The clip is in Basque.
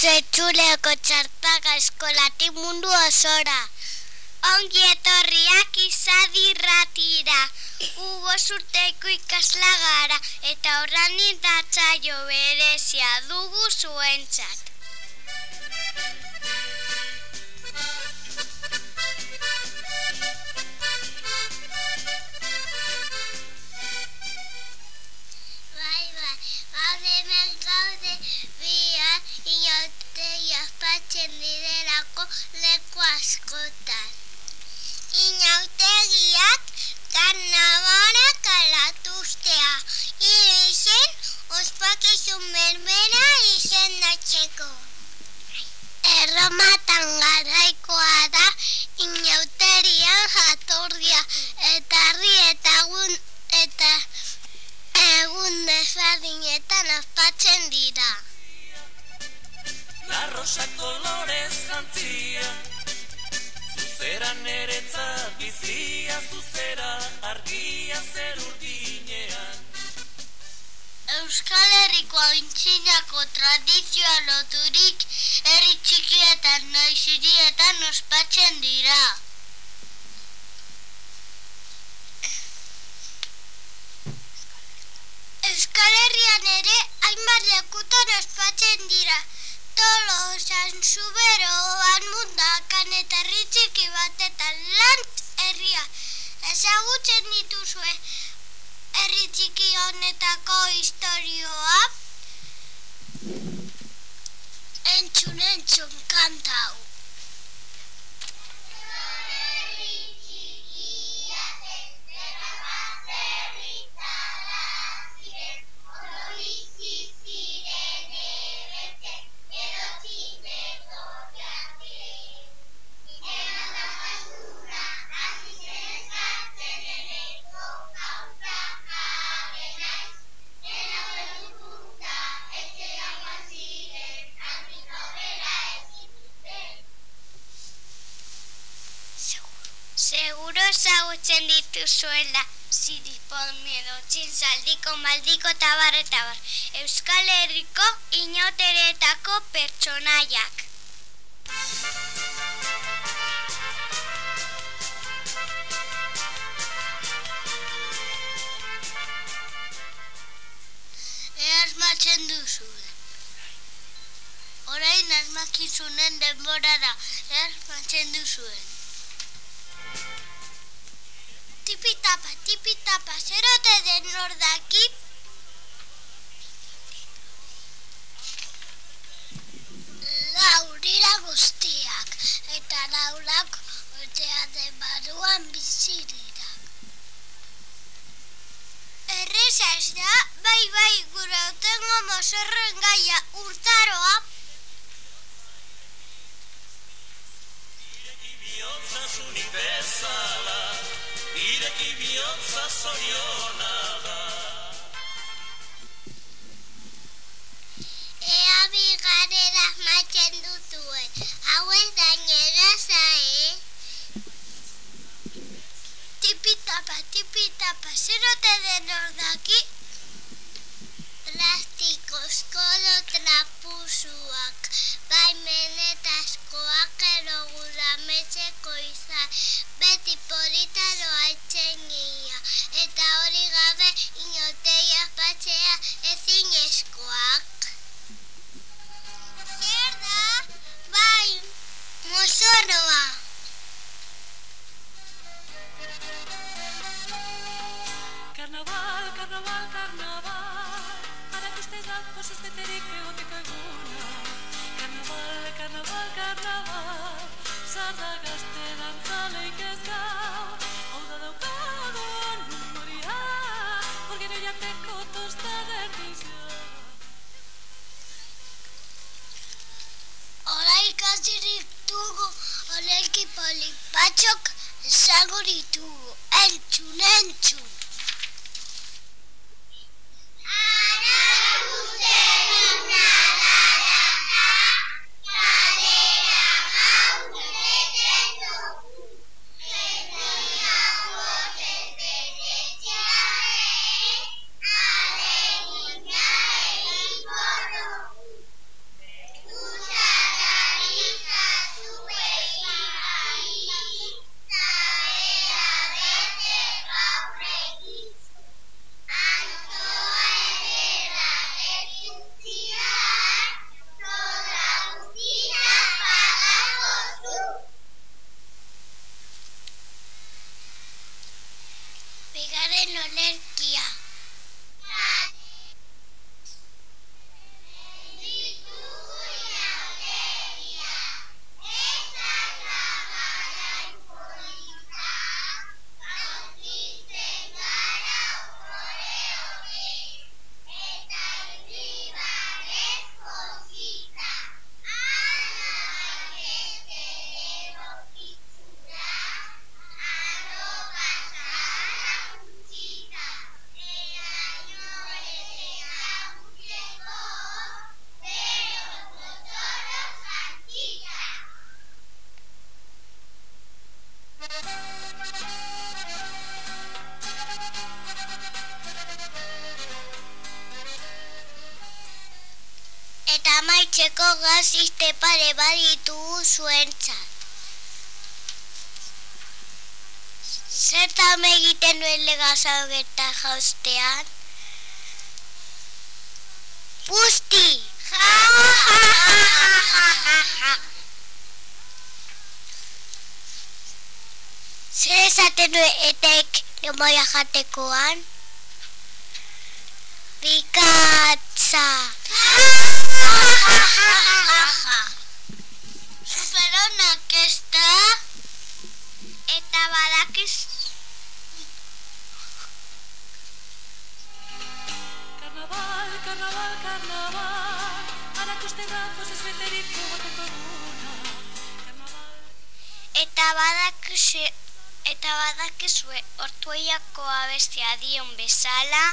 Zetsuleko txartaga eskolati mundu osora. Ongi etorriak izadirratira. Ugo zurteko ikasla gara eta horran indatzaio berezia dugu zuentzat. Aintzinako tradizioa loturik herri txikietan noiz hirietan ospatzen dira. Euskal Herrian ere hainbat lekutan ospatzen dira. Tolo, Sanzubero, Anmundakan eta herri txiki bat eta lant herria. Ezagutzen dituzue herri txiki honetako historioa? Entzun, entzun, kanta hau. Ezagutzen dituzuela Ziripon miedo, txinzaldiko, maldiko eta bar eta bar. Euskal Herriko inoteretako pertsonaiak. Ea asmatzen duzu. Orain asmakizunen denbora da. Ea asmatzen duzuen. Tipitapa, tipitapa, zerote den nordaki? Laurira guztiak, eta laurak otea den baruan bizi duzuen. Hau ez da neraza, eh? Tipitapa, tipitapa, zerote den ordaki? Harak uste gatoz ez beterik egoteko eguna Karnaval, karnaval, karnaval Zarda gazte dantzaleik ez gau Hau da daukagun memoria Porque no jateko tosta derdizio Ora ikasirik dugu, oleki polipatxok esango ditugu. Entzun, entzun. Etxeko gazizte pare baditu zuentzat. Zertan egiten duen legazau gerta jaustean? Busti! Ja, ja, ja. Zer esaten du etek lemoia jatekoan? Bikatza! Superonak ez da? Eta badakiz Karnaval, karnaval, karnaval Arakuste datoz ez beterik egoteko eguna Eta badakizu eta badakizue ortueiako abestia dion bezala